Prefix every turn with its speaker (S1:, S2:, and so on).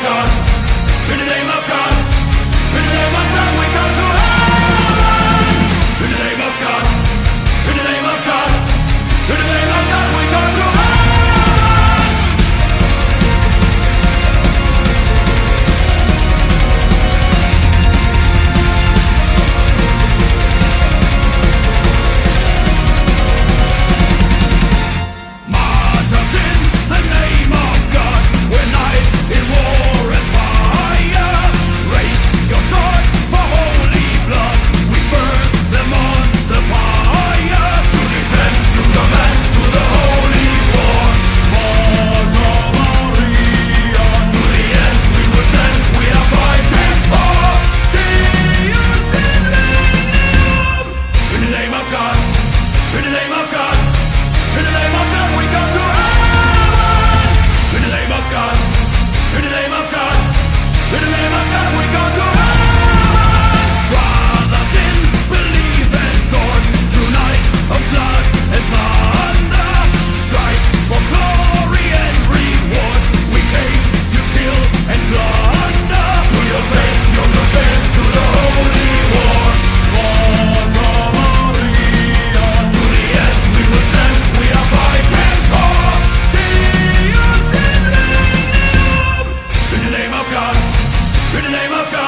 S1: In the God, in the name of God.